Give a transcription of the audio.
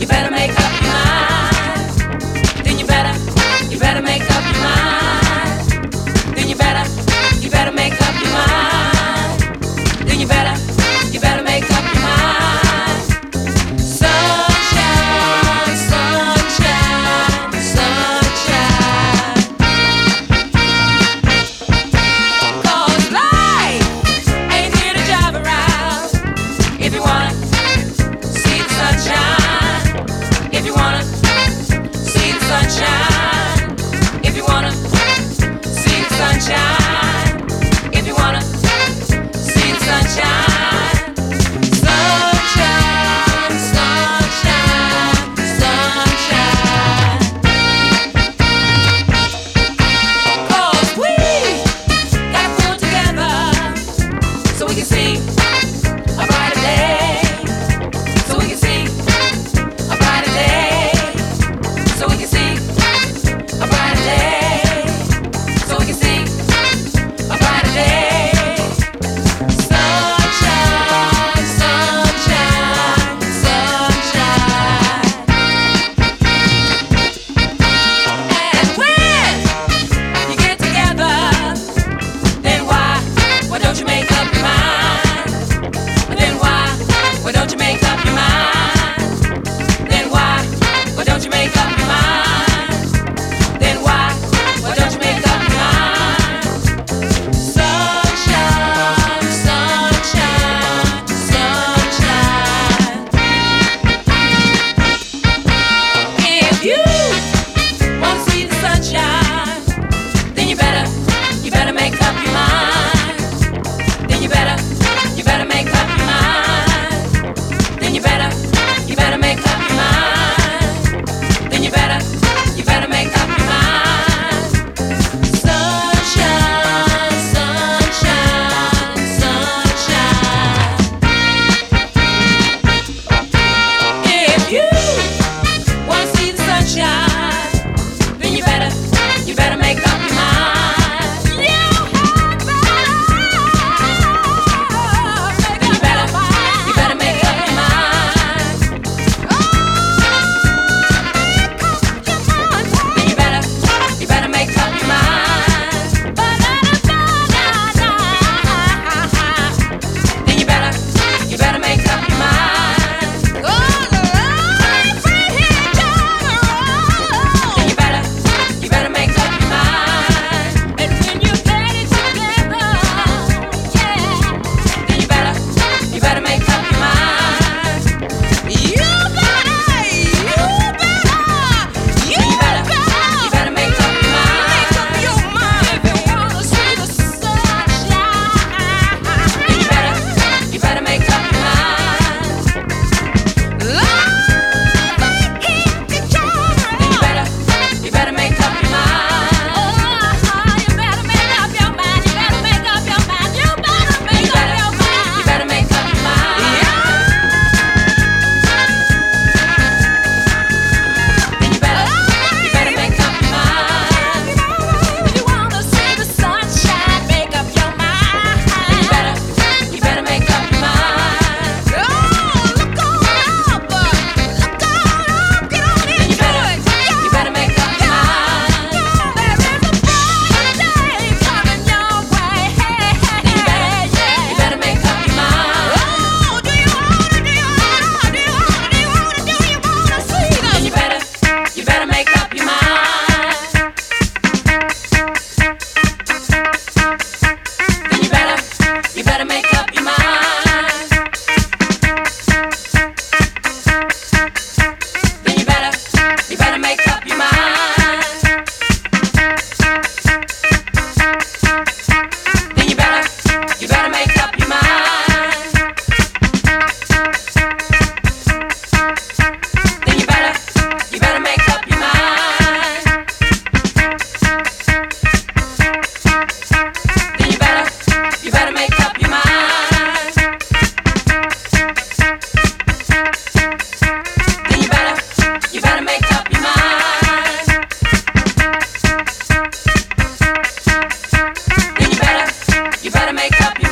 You better make up. Stop. up,